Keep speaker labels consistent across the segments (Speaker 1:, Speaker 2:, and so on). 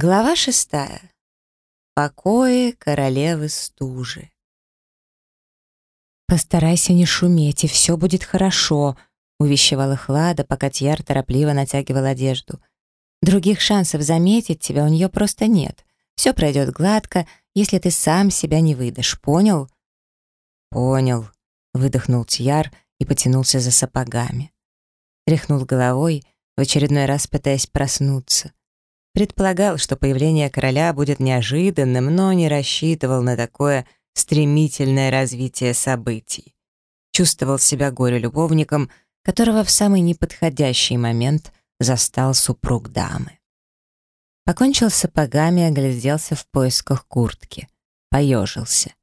Speaker 1: Глава шестая. Покои королевы стужи. «Постарайся не шуметь, и все будет хорошо», — увещевала Хлада, пока Тьяр торопливо натягивал одежду. «Других шансов заметить тебя у нее просто нет. Все пройдет гладко, если ты сам себя не выдашь, понял?»
Speaker 2: «Понял», — выдохнул Тьяр и потянулся за сапогами. Тряхнул головой, в очередной раз пытаясь проснуться. Предполагал, что появление короля будет неожиданным, но не рассчитывал на такое стремительное развитие событий. Чувствовал себя горе-любовником, которого в самый неподходящий момент застал супруг дамы. Покончил с сапогами, огляделся в поисках куртки. Поежился.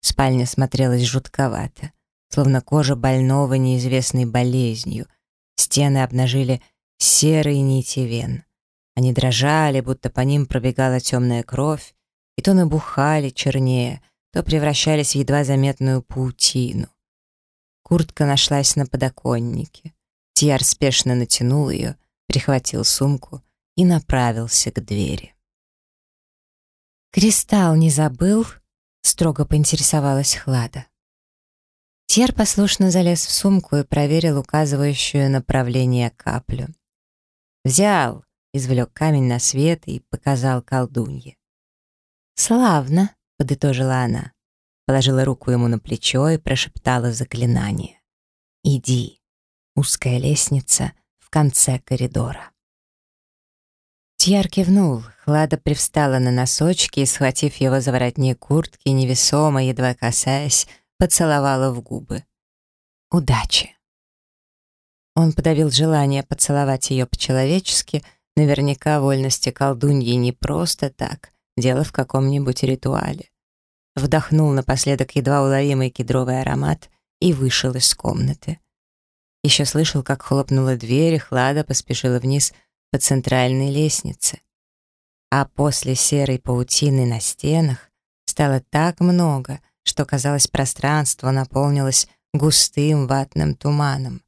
Speaker 2: Спальня смотрелась жутковато, словно кожа больного неизвестной болезнью. Стены обнажили серые нити вен. Они дрожали, будто по ним пробегала темная кровь, и то набухали чернее, то превращались в едва заметную паутину. Куртка нашлась на подоконнике. Тьяр спешно натянул ее, прихватил сумку и направился к двери.
Speaker 1: «Кристалл не забыл?» — строго поинтересовалась Хлада. Тьер послушно залез в сумку и проверил указывающую направление каплю.
Speaker 2: «Взял!» Извлек камень на свет и показал колдунье.
Speaker 1: «Славно», — подытожила она.
Speaker 2: Положила руку ему на плечо и прошептала заклинание. «Иди». Узкая лестница в конце коридора.
Speaker 1: Тьяр кивнул. Хлада привстала на носочки и, схватив его за воротник куртки, невесомо, едва касаясь, поцеловала в губы. «Удачи!» Он подавил желание поцеловать ее по-человечески, — Наверняка вольности колдуньи не просто так, дело в каком-нибудь ритуале. Вдохнул напоследок едва уловимый кедровый аромат и вышел из комнаты. Еще слышал, как хлопнула дверь, и Хлада поспешила вниз по центральной лестнице. А после серой паутины на стенах стало так много, что, казалось, пространство наполнилось густым ватным туманом.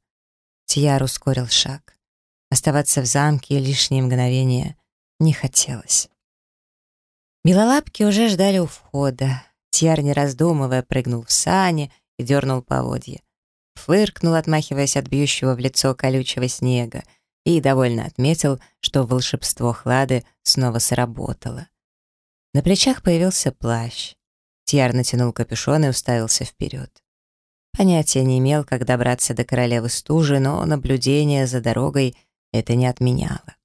Speaker 1: Тьяр ускорил шаг. Оставаться в замке лишние мгновения не хотелось. Белолапки уже ждали у входа. Тьяр, не раздумывая, прыгнул в сани и дернул поводья. Фыркнул, отмахиваясь от бьющего в лицо колючего снега, и довольно отметил, что волшебство Хлады снова сработало. На плечах появился плащ. Тьяр натянул капюшон и уставился вперед. Понятия не имел, как добраться до королевы стужи, но наблюдение за дорогой это не отменяло.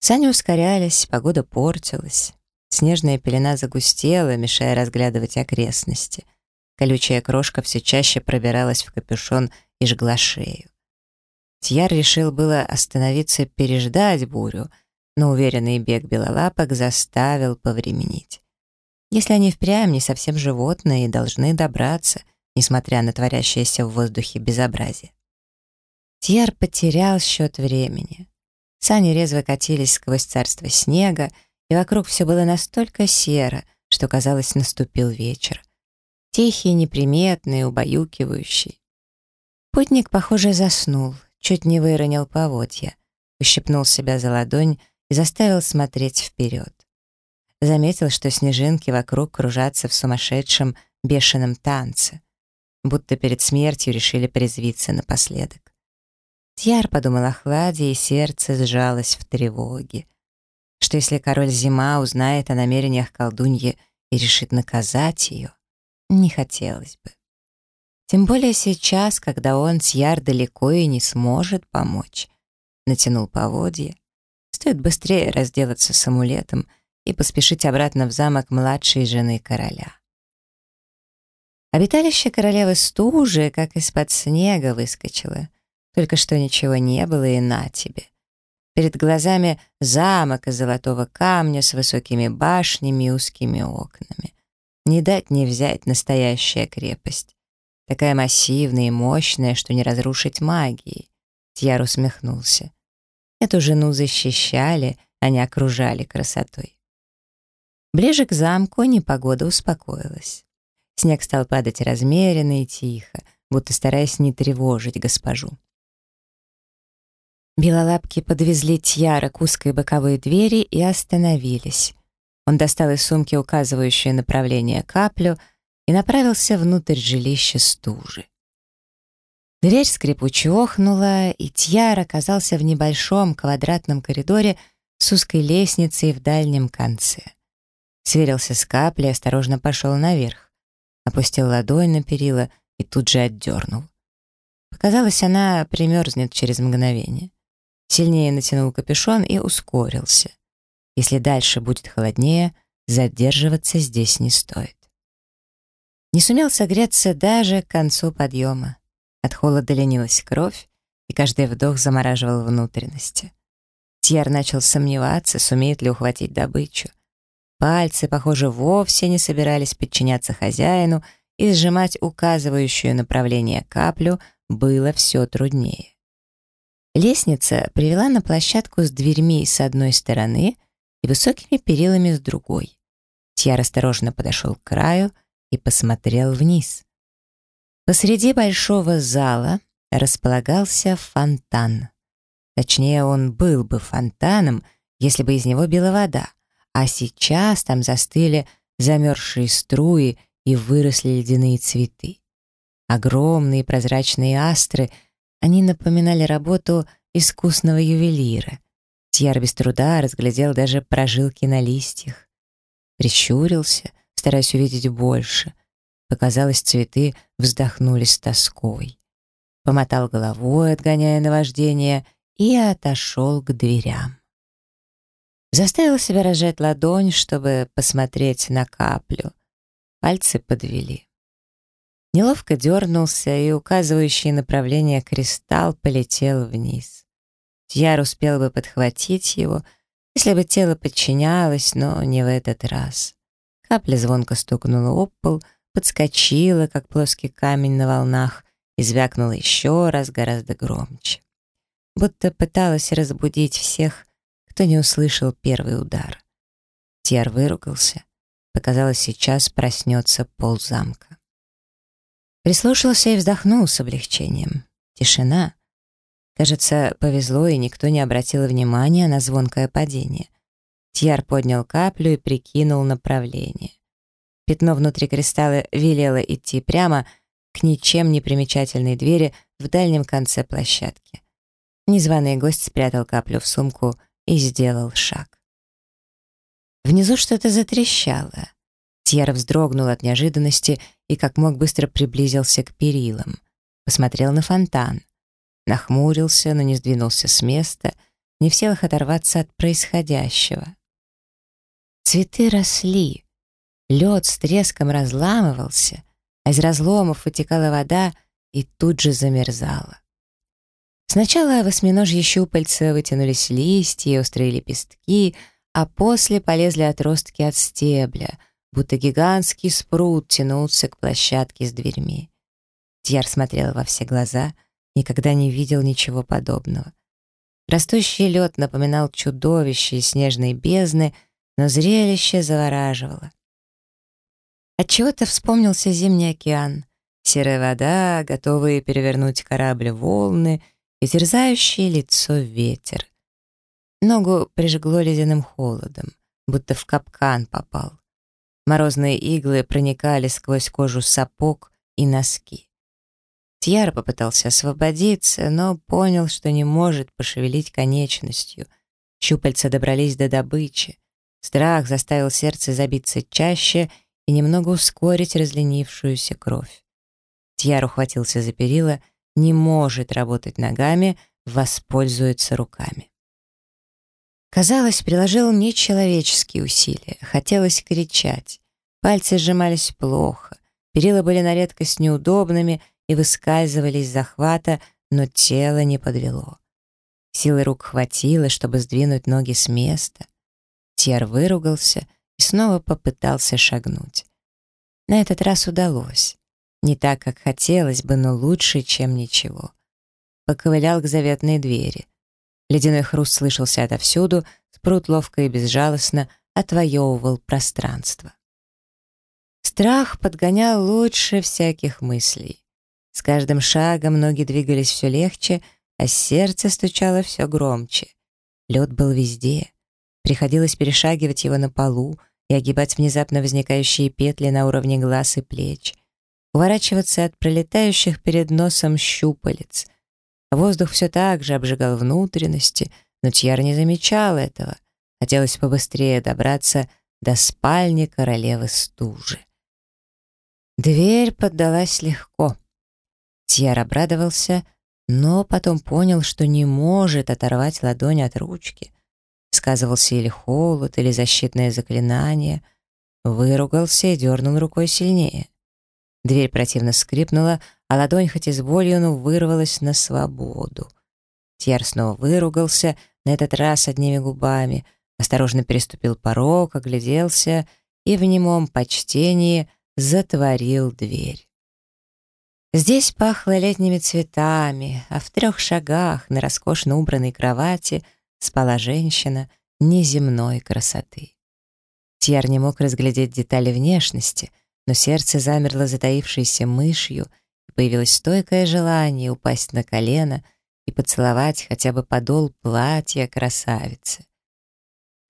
Speaker 1: Сани ускорялись, погода портилась. Снежная пелена загустела, мешая разглядывать окрестности. Колючая крошка все чаще пробиралась в капюшон и жгла шею. Тьяр решил было остановиться переждать бурю, но уверенный бег белолапок заставил повременить. Если они впрямь не совсем животные должны добраться, несмотря на творящееся в воздухе безобразие. Тьер потерял счет времени. Сани резво катились сквозь царство снега, и вокруг все было настолько серо, что, казалось, наступил вечер. Тихий, неприметный, убаюкивающий. Путник, похоже, заснул, чуть не выронил поводья, ущипнул себя за ладонь и заставил смотреть вперед. Заметил, что снежинки вокруг кружатся в сумасшедшем, бешеном танце, будто перед смертью решили призвиться напоследок. Тьяр подумал о хладе, и сердце сжалось в тревоге. Что если король Зима узнает о намерениях колдуньи и решит наказать ее? Не хотелось бы. Тем более сейчас, когда он, Тьяр, далеко и не сможет помочь. Натянул поводья. Стоит быстрее разделаться с амулетом и поспешить обратно в замок младшей жены короля. Обиталище королевы стужи, как из-под снега, выскочило. Только что ничего не было, и на тебе. Перед глазами замок из золотого камня с высокими башнями и узкими окнами. Не дать не взять настоящая крепость. Такая массивная и мощная, что не разрушить магией. Тьяр усмехнулся. Эту жену защищали, а не окружали красотой. Ближе к замку непогода успокоилась. Снег стал падать размеренно и тихо, будто стараясь не тревожить госпожу. Белолапки подвезли Тьяра к узкой боковой двери и остановились. Он достал из сумки указывающее направление каплю и направился внутрь жилища стужи. Дверь скрипуче охнула, и Тьяр оказался в небольшом квадратном коридоре с узкой лестницей в дальнем конце. Сверился с каплей осторожно пошел наверх. Опустил ладонь на перила и тут же отдернул. Показалось, она примерзнет через мгновение. Сильнее натянул капюшон и ускорился. Если дальше будет холоднее, задерживаться здесь не стоит. Не сумел согреться даже к концу подъема. От холода ленилась кровь, и каждый вдох замораживал внутренности. Тьер начал сомневаться, сумеет ли ухватить добычу. Пальцы, похоже, вовсе не собирались подчиняться хозяину, и сжимать указывающую направление каплю было все труднее. Лестница привела на площадку с дверьми с одной стороны и высокими перилами с другой. Тьяр осторожно подошел к краю и посмотрел вниз. Посреди большого зала располагался фонтан. Точнее, он был бы фонтаном, если бы из него била вода, а сейчас там застыли замерзшие струи и выросли ледяные цветы. Огромные прозрачные астры, они напоминали работу искусного ювелира. Тьяр без труда разглядел даже прожилки на листьях. Прищурился, стараясь увидеть больше. Показалось, цветы вздохнули с тоской. Помотал головой, отгоняя наваждение, и отошел к дверям. Заставил себя разжать ладонь, чтобы посмотреть на каплю. Пальцы подвели. Неловко дернулся, и указывающий направление кристалл полетел вниз. Тьяр успел бы подхватить его, если бы тело подчинялось, но не в этот раз. Капля звонко стукнула об пол, подскочила, как плоский камень на волнах, и звякнула еще раз гораздо громче. Будто пыталась разбудить всех, кто не услышал первый удар. Тьяр выругался. Показалось, сейчас проснется пол замка. Прислушался и вздохнул с облегчением. Тишина. Кажется, повезло, и никто не обратил внимания на звонкое падение. Тьяр поднял каплю и прикинул направление. Пятно внутри кристалла велело идти прямо к ничем не примечательной двери в дальнем конце площадки. Незваный гость спрятал каплю в сумку и сделал шаг. Внизу что-то затрещало. Тьер вздрогнул от неожиданности и как мог быстро приблизился к перилам. Посмотрел на фонтан. Нахмурился, но не сдвинулся с места, не в силах оторваться от происходящего. Цветы росли. Лед с треском разламывался, а из разломов вытекала вода и тут же замерзала. Сначала в осьминожьи щупальца вытянулись листья и острые лепестки, а после полезли отростки от стебля — будто гигантский спрут тянулся к площадке с дверьми. Тьяр смотрел во все глаза, никогда не видел ничего подобного. Растущий лед напоминал чудовище из снежной бездны, но зрелище завораживало. Отчего-то вспомнился зимний океан, серая вода, готовые перевернуть корабль волны и терзающее лицо ветер. Ногу прижгло ледяным холодом, будто в капкан попал. Морозные иглы проникали сквозь кожу сапог и носки. Тьяр попытался освободиться, но понял, что не может пошевелить конечностью. Щупальца добрались до добычи. Страх заставил сердце забиться чаще и немного ускорить разленившуюся кровь. Тьяр ухватился за перила, не может работать ногами, воспользуется руками. Казалось, приложил нечеловеческие усилия. Хотелось кричать. Пальцы сжимались плохо. Перила были на редкость неудобными и выскальзывали из захвата, но тело не подвело. Силы рук хватило, чтобы сдвинуть ноги с места. Тьер выругался и снова попытался шагнуть. На этот раз удалось. Не так, как хотелось бы, но лучше, чем ничего. Поковылял к заветной двери. Ледяной хруст слышался отовсюду, спрут ловко и безжалостно отвоевывал пространство. Страх подгонял лучше всяких мыслей. С каждым шагом ноги двигались все легче,
Speaker 2: а сердце стучало все громче. Лед был везде. Приходилось перешагивать его на полу и огибать внезапно возникающие петли на уровне глаз и плеч, уворачиваться от пролетающих перед носом щупалец. Воздух все так же обжигал внутренности, но Тьяр не замечал этого. Хотелось побыстрее добраться до спальни королевы стужи. Дверь поддалась легко. Тьяр обрадовался, но потом понял, что не может оторвать ладонь от ручки. Сказывался или холод, или защитное заклинание. Выругался и дернул рукой сильнее. Дверь противно скрипнула, а ладонь хоть и с болью, но вырвалась на свободу. Тьяр снова выругался, на этот раз одними губами, осторожно переступил порог, огляделся и в немом почтении затворил дверь. Здесь пахло летними цветами, а в трех шагах на роскошно убранной кровати спала женщина неземной красоты. Тьяр не мог разглядеть детали внешности, но сердце замерло затаившейся мышью, появилось стойкое желание упасть на колено и поцеловать хотя бы подол платья красавицы.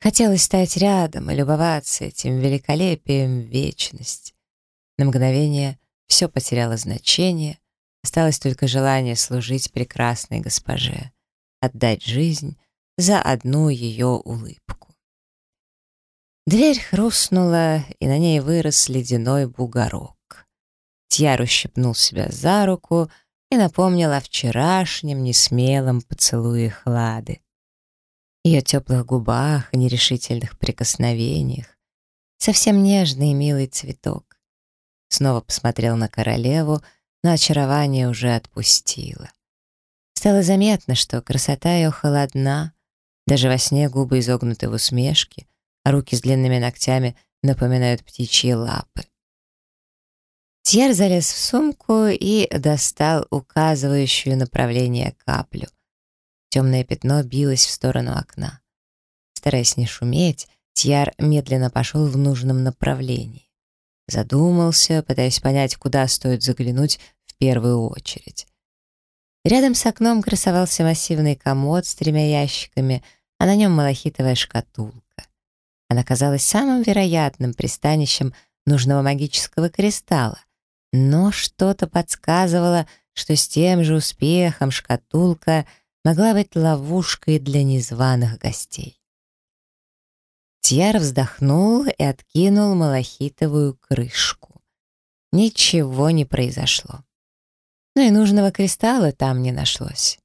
Speaker 2: Хотелось стать рядом и любоваться этим великолепием вечности. На мгновение все потеряло значение, осталось только желание служить прекрасной госпоже, отдать жизнь за одну ее улыбку. Дверь хрустнула, и на ней вырос ледяной бугорок. Тьяр ущипнул себя за руку и напомнил о вчерашнем несмелом поцелуе Хлады. Ее теплых губах и нерешительных прикосновениях. Совсем нежный и милый цветок. Снова посмотрел на королеву, но очарование уже отпустило. Стало заметно, что красота ее холодна, даже во сне губы изогнуты в усмешке, а руки с длинными ногтями напоминают птичьи лапы. Тьер залез в сумку и достал указывающую направление каплю. Темное пятно билось в сторону окна. Стараясь не шуметь, Тьяр медленно пошел в нужном направлении. Задумался, пытаясь понять, куда стоит заглянуть в первую очередь. Рядом с окном красовался массивный комод с тремя ящиками, а на нем малахитовая шкатулка. Она казалась самым вероятным пристанищем нужного магического кристалла, но что-то подсказывало, что с тем же успехом шкатулка могла быть ловушкой для незваных гостей. Тьяр вздохнул и откинул малахитовую крышку. Ничего не произошло. Но и нужного кристалла там не нашлось.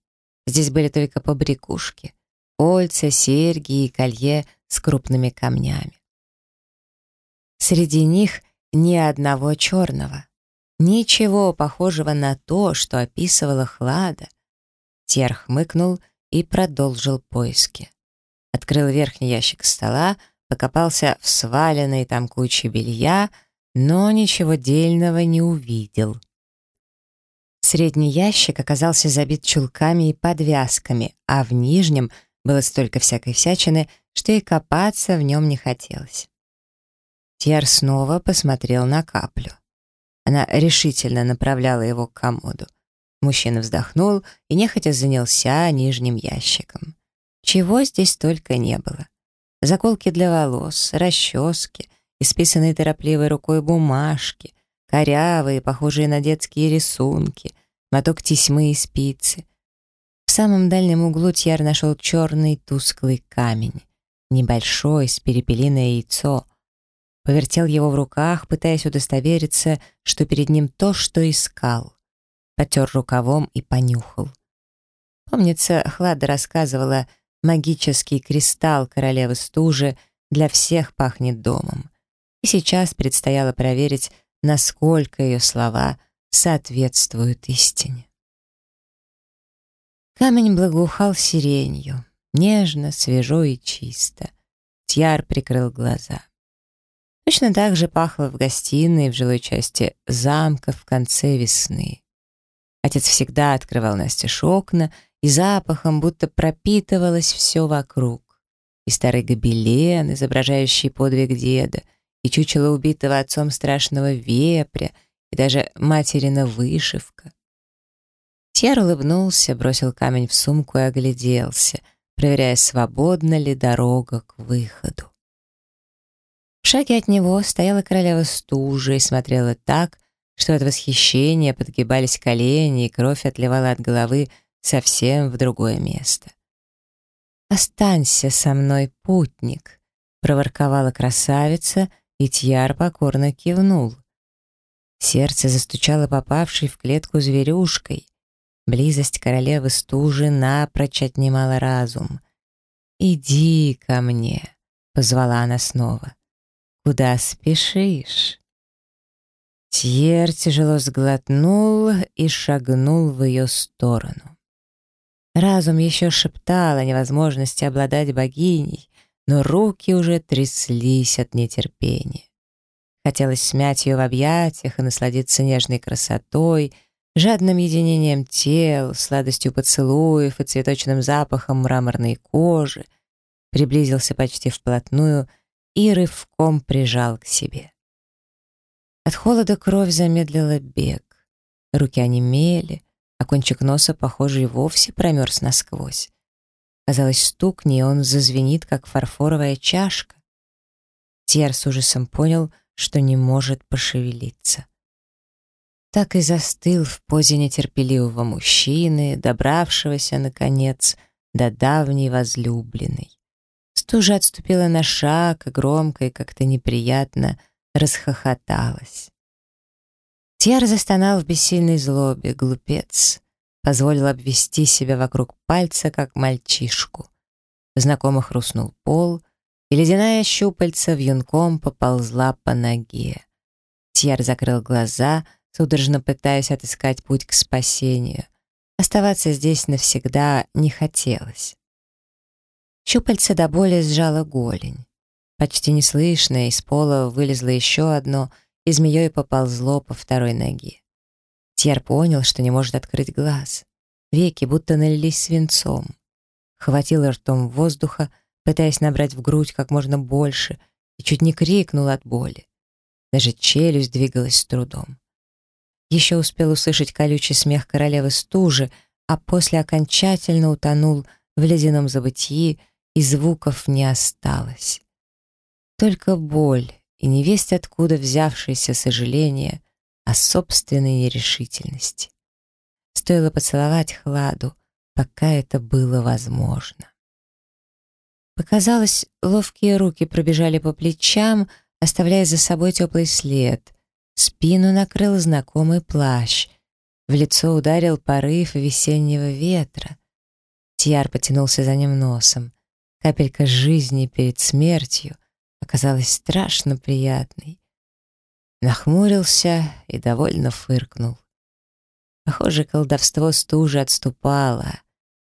Speaker 2: Здесь были только побрякушки, кольца, серьги и колье с крупными камнями. Среди них ни одного черного, ничего похожего на то, что описывала Хлада. Тьер хмыкнул и продолжил поиски. Открыл верхний ящик стола, покопался в сваленной там куче белья, но ничего дельного не увидел. Средний ящик оказался забит чулками и подвязками, а в нижнем было столько всякой всячины, что и копаться в нем не хотелось. Тьер снова посмотрел на каплю. Она решительно направляла его к комоду. Мужчина вздохнул и нехотя занялся нижним ящиком. Чего здесь только не было. Заколки для волос, расчески, исписанные торопливой рукой бумажки, корявые, похожие на детские рисунки, моток тесьмы и спицы. В самом дальнем углу Тьяр нашел черный тусклый камень, небольшой, с перепелиное яйцо. Повертел его в руках, пытаясь удостовериться, что перед ним то, что искал. Потер рукавом и понюхал. Помнится, Хлада рассказывала, магический кристалл королевы стужи для всех пахнет домом. И сейчас предстояло проверить, насколько ее слова соответствуют истине. Камень благоухал сиренью, нежно, свежо и чисто. Тьяр прикрыл глаза. Точно так же пахло в гостиной в жилой части замка в конце весны. Отец всегда открывал настежь окна и запахом будто пропитывалось все вокруг. И старый гобелен, изображающий подвиг деда, и чучело убитого отцом страшного вепря, и даже материна вышивка. Тьер улыбнулся, бросил камень в сумку и огляделся, проверяя, свободна ли дорога к выходу. Шаге от него стояла королева стужи и смотрела так, что от восхищения подгибались колени, и кровь отливала от головы совсем в другое место. «Останься со мной, путник», — проворковала красавица, и Тьяр покорно кивнул. Сердце застучало попавшей в клетку зверюшкой. Близость королевы стужи напрочь отнимала разум. «Иди ко мне», — позвала она снова. «Куда спешишь?» Тьер тяжело сглотнул и шагнул в ее сторону. Разум еще шептал о невозможности обладать богиней, но руки уже тряслись от нетерпения. Хотелось смять ее в объятиях и насладиться нежной красотой, жадным единением тел, сладостью поцелуев и цветочным запахом мраморной кожи. Приблизился почти вплотную и рывком прижал к себе. От холода кровь замедлила бег. Руки онемели, а кончик носа, похоже, и вовсе промерз насквозь. Казалось, стукни, и он зазвенит, как фарфоровая чашка. Тьер с ужасом понял, что не может пошевелиться. Так и застыл в позе нетерпеливого мужчины, добравшегося, наконец, до давней возлюбленной. Стужа отступила на шаг, громко и как-то неприятно расхохоталась. Тьер застонал в бессильной злобе, глупец. Позволил обвести себя вокруг пальца, как мальчишку. Знакомо хрустнул пол, и ледяная щупальца вьюнком поползла по ноге. Тьер закрыл глаза, судорожно пытаясь отыскать путь к спасению. Оставаться здесь навсегда не хотелось. Щупальце до боли сжало голень. Почти неслышно из пола вылезло еще одно и змеей поползло по второй ноге. Тьер понял, что не может открыть глаз. Веки будто налились свинцом. Хватил ртом воздуха, пытаясь набрать в грудь как можно больше, и чуть не крикнул от боли. Даже челюсть двигалась с трудом. Еще успел услышать колючий смех королевы стужи, а после окончательно утонул в ледяном забытии, и звуков не осталось. Только боль и невесть откуда взявшееся сожаление о собственной нерешительности. Стоило поцеловать Хладу, пока это было возможно. Показалось, ловкие руки пробежали по плечам, оставляя за собой теплый след. Спину накрыл знакомый плащ. В лицо ударил порыв весеннего ветра. Тьяр потянулся за ним носом. Капелька жизни перед смертью — оказалась страшно приятной. Нахмурился и довольно фыркнул. Похоже, колдовство стужи отступало.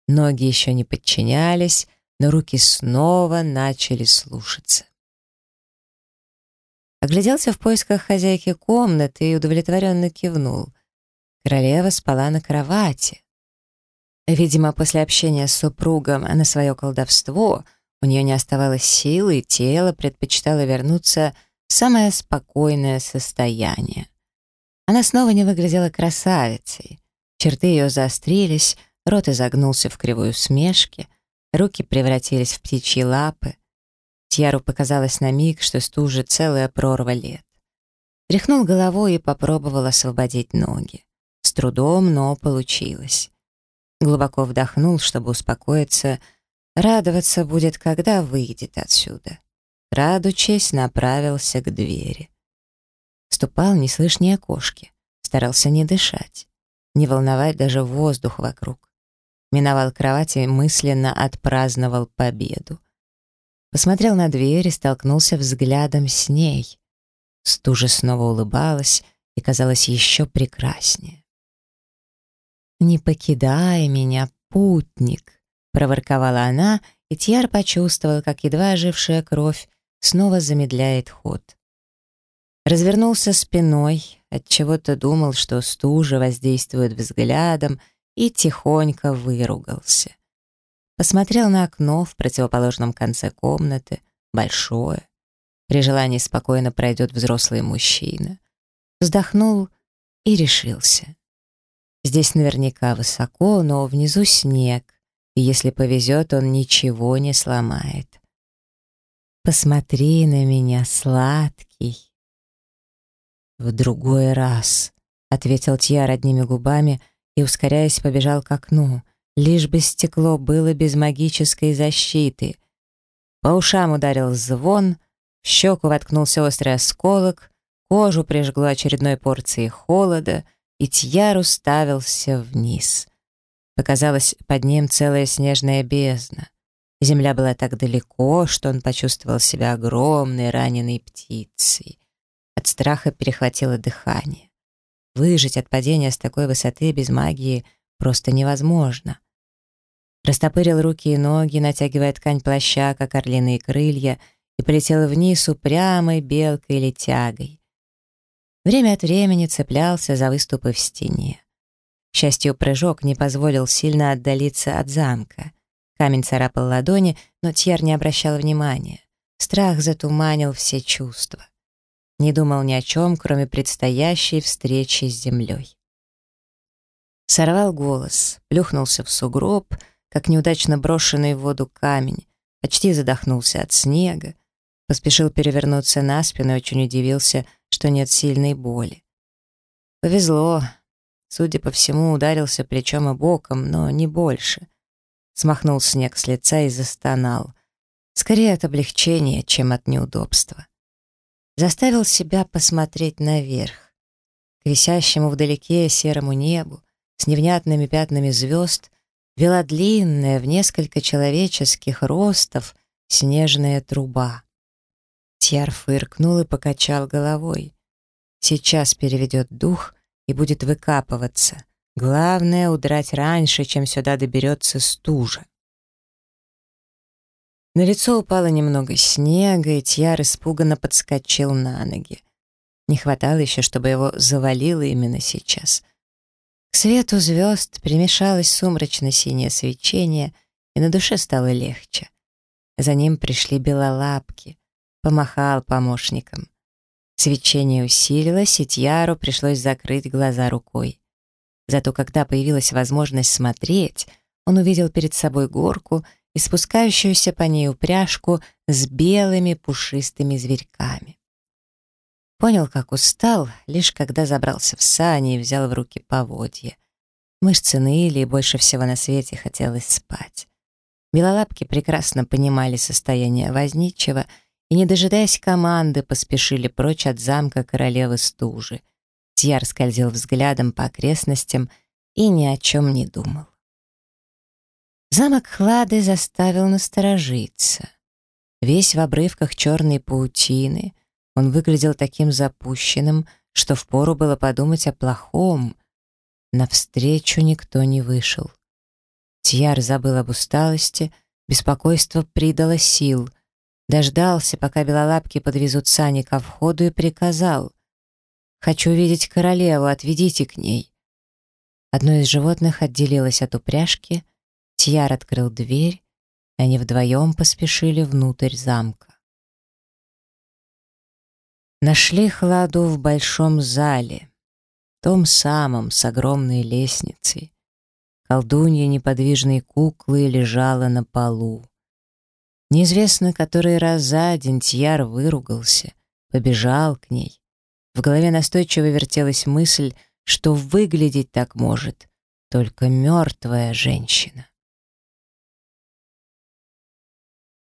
Speaker 2: Ноги еще не подчинялись, но руки снова начали слушаться. Огляделся в поисках хозяйки комнаты и удовлетворенно кивнул. Королева спала на кровати. Видимо, после общения с супругом на свое колдовство — у нее не оставалось силы, и тело предпочитало вернуться в самое спокойное состояние. Она снова не выглядела красавицей. Черты ее заострились, рот изогнулся в кривой усмешке, руки превратились в птичьи лапы. Тьяру показалось на миг, что стужа целая прорва лет. Тряхнул головой и попробовал освободить ноги. С трудом, но получилось. Глубоко вдохнул, чтобы успокоиться, Радоваться будет, когда выйдет отсюда. Радучись, направился к двери. Ступал, не слышь ни окошки. Старался не дышать. Не волновать даже воздух вокруг. Миновал кровать и мысленно отпраздновал победу. Посмотрел на дверь и столкнулся взглядом с ней. Стужа снова улыбалась и казалась еще прекраснее. «Не покидай меня, путник!» проворковала она, и Тьяр почувствовал, как едва ожившая кровь снова замедляет ход. Развернулся спиной, отчего-то думал, что стужа воздействует взглядом, и тихонько выругался. Посмотрел на окно в противоположном конце комнаты, большое. При желании спокойно пройдет взрослый мужчина. Вздохнул и решился.
Speaker 1: Здесь наверняка высоко, но внизу снег, и если повезет, он ничего не сломает. Посмотри на меня, сладкий. В другой раз, — ответил Тьяр одними губами и, ускоряясь, побежал к окну, лишь бы стекло было без магической защиты. По ушам ударил звон, в щеку воткнулся острый осколок, кожу прижгло очередной порцией холода, и Тьяр уставился вниз. Показалось, под ним целая снежная бездна. Земля была так далеко, что он почувствовал себя огромной раненой птицей. От страха перехватило дыхание. Выжить от падения с такой высоты без магии просто невозможно. Растопырил руки и ноги, натягивая ткань плаща, как орлиные крылья, и полетел вниз упрямой белкой или тягой. Время от времени цеплялся за выступы в стене. К счастью, прыжок не позволил сильно отдалиться от замка. Камень царапал ладони, но Тьер не обращал внимания. Страх затуманил все чувства. Не думал ни о чем, кроме предстоящей встречи с землей. Сорвал голос, плюхнулся в сугроб, как неудачно брошенный в воду камень, почти задохнулся от снега, поспешил перевернуться на спину и очень удивился, что нет сильной боли. Повезло, Судя по всему, ударился плечом и боком, но не больше. Смахнул снег с лица и застонал. Скорее от облегчения, чем от неудобства. Заставил себя посмотреть наверх. К висящему вдалеке серому небу с невнятными пятнами звезд вела длинная в несколько человеческих ростов снежная труба. Тьяр фыркнул и покачал головой. Сейчас переведет дух и будет выкапываться. Главное — удрать раньше, чем сюда доберется стужа. На лицо упало немного снега, и Тьяр испуганно подскочил на ноги. Не хватало еще, чтобы его завалило именно сейчас. К свету звезд примешалось сумрачно-синее свечение, и на душе стало легче. За ним пришли белолапки. Помахал помощникам. Свечение усилилось, и Тьяру пришлось закрыть глаза рукой. Зато когда появилась возможность смотреть, он увидел перед собой горку и спускающуюся по ней упряжку с белыми пушистыми зверьками. Понял, как устал, лишь когда забрался в сани и взял в руки поводья. Мышцы ныли, и больше всего на свете хотелось спать. Белолапки прекрасно понимали состояние возничего — и, не дожидаясь команды, поспешили прочь от замка королевы стужи. Тьяр скользил взглядом по окрестностям и ни о чем не думал. Замок Хлады заставил насторожиться. Весь в обрывках черной паутины, он выглядел таким запущенным, что впору было подумать о плохом. Навстречу никто не вышел. Тьяр забыл об усталости, беспокойство придало сил — Дождался, пока белолапки подвезут сани ко входу и приказал. «Хочу видеть королеву, отведите к ней». Одно из животных отделилось от упряжки, Тьяр открыл дверь, и они вдвоем поспешили внутрь замка. Нашли Хладу в большом зале, том самом, с огромной лестницей. Колдунья неподвижной куклы лежала на полу. Неизвестно, который раз за день Тьяр выругался, побежал к ней. В голове настойчиво вертелась мысль, что выглядеть так может только мертвая женщина.